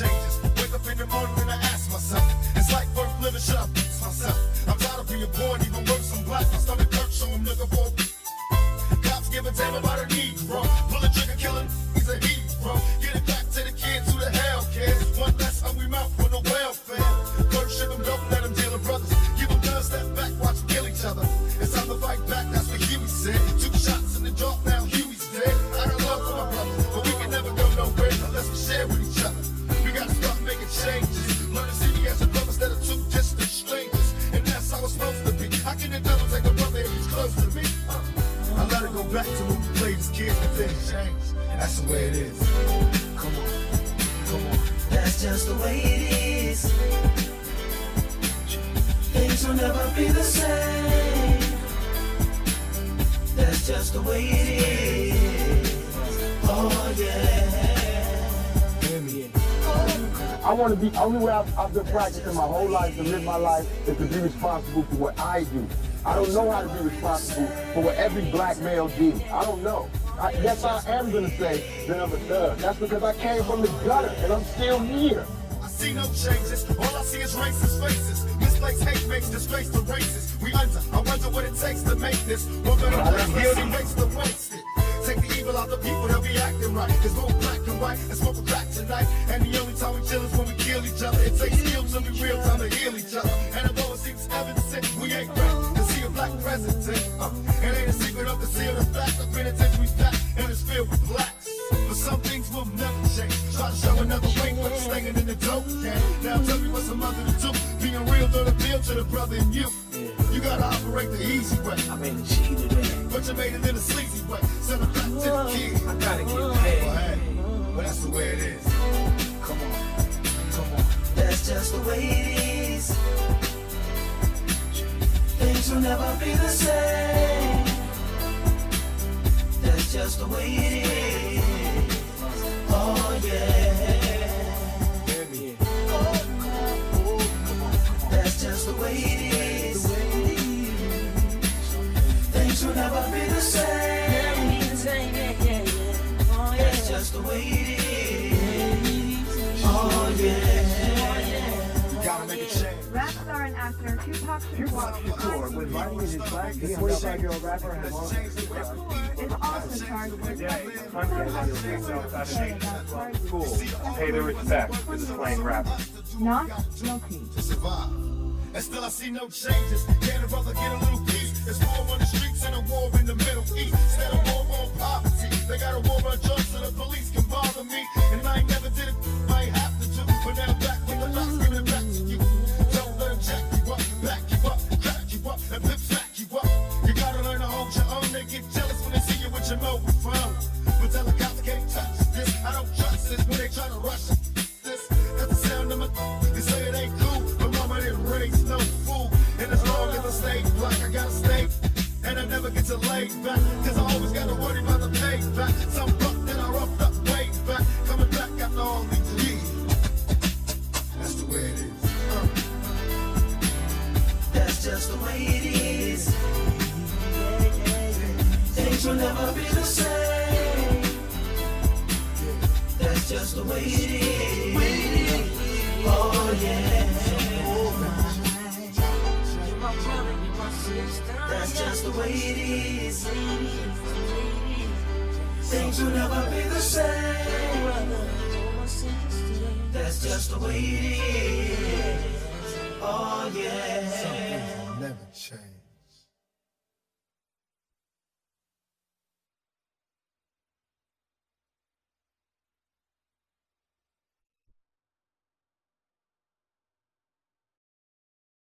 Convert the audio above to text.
changes. Wake up in the morning and I ask myself, it's like worth living, should I fix myself? I'm tired of being and even worse, I'm black. My stomach hurts, so I'm looking for Cops give a damn about a Negro. A brother he's close to me? Uh, I let it go back to when we played as kids, things changed. That's the way it is. Come on, come on. That's just the way it is. Things will never be the same. That's just the way it is. Oh yeah. I want to be, only way I've, I've been practicing my whole life to live my life is to be responsible for what I do. I don't know how to be responsible for what every black male did. I don't know. I, yes, I am going to say that I'm a thug. That's because I came from the gutter and I'm still here. I see no changes. All I see is racist faces. Misplaced hate makes disgrace to races. We under. I wonder what it takes to make this. Acting right. Cause we're black and white and smoke a crack tonight. And the only time we chill is when we kill each other. It takes skill to be real time to heal each other. And although it seems evident, we ain't ready to see a black president. Uh, it ain't a secret of the seal of fact. The penitentiary's back and it's filled with blacks. But some things will never change. Try to show another way, but you're staying in the dope game. Now tell me what's a mother to do. Being real don't appeal to the brother in you. You gotta operate the easy way. I made a G. But you made it in a sleazy way. Send back to the kid. I gotta get Well, hey, well, that's the way it is. Come on, come on. That's just the way it is. Things will never be the same. That's just the way it is. Oh yeah. Me. Oh, that's just the way it is. Just the way it is. Oh yeah. You gotta make a change. Rap star and actor Tupac Tupac Shakur, when writing his black, the 45-year-old rapper has lost his is also charged with Cool. Pay the respect to the slain rapper. not guilty. to survive. And still I see no changes. Can a brother get a little peace? It's war on the streets with your mobile. But can't touch this. I don't trust this when they try to rush. This, that's the sound of my. They say it ain't cool, but mama didn't raise no fool. And as long as I stay black, I gotta stay. And I never get to lay back, cause I always gotta worry about the payback. Some buck that I roughed up way back, coming back. That's the way it is. Uh. That's just the way it is. Things will never be the same. That's just the way it is. Oh yeah. That's just the way it is. Things will never be the same. That's just the way it is. Oh yeah. Never change.